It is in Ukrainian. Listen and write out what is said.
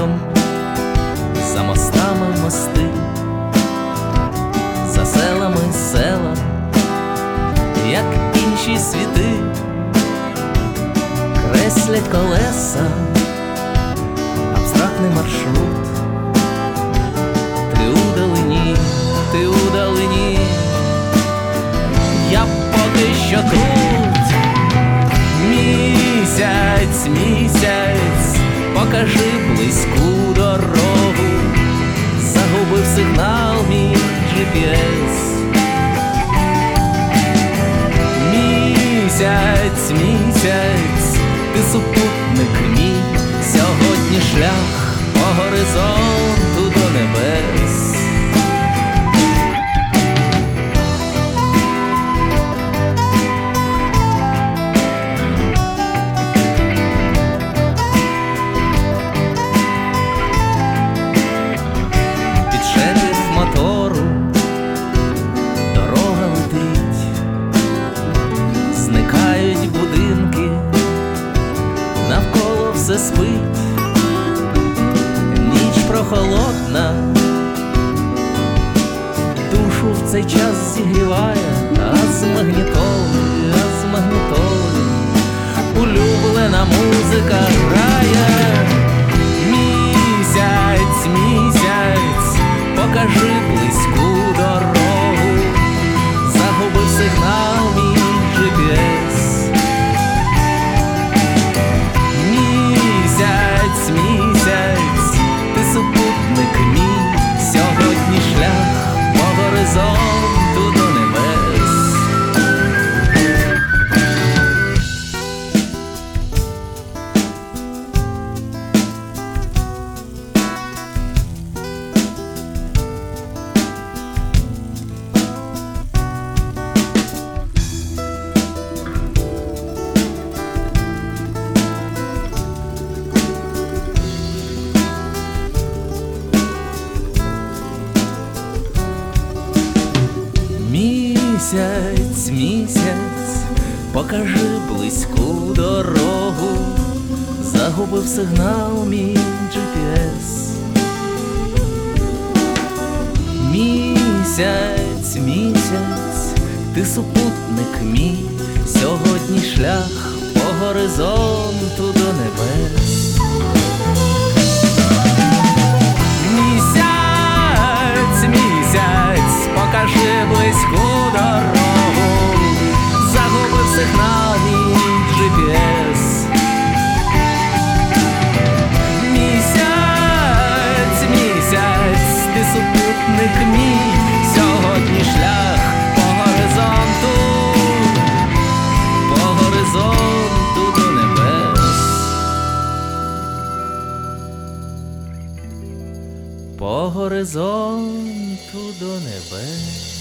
світом, за мостами мости, за селами села, як інші світи, креслять колеса, абстрактний маршрут. Ти у далині, ти у далині, я поки що тут місяць, місяць покажи близьку дорогу, загубив сигнал мій GPS. Місяць, місяць, ти супутник мій, сьогодні шлях по горизонту спить, ніч прохолодна, душу в цей час зігріває, а з магнітоли, а з магнітоли улюблена музика грає. Місяць, місяць, покажи Місяць, місяць, покажи близьку дорогу, загубив сигнал мій GPS. Місяць, місяць, ти супутник мій, сьогодні шлях по горизонту до небес. Сигнал GPS. Місяць, місяць, ти супутник мій, сьогодні шлях по горизонту, по горизонту до небес. По горизонту до небес.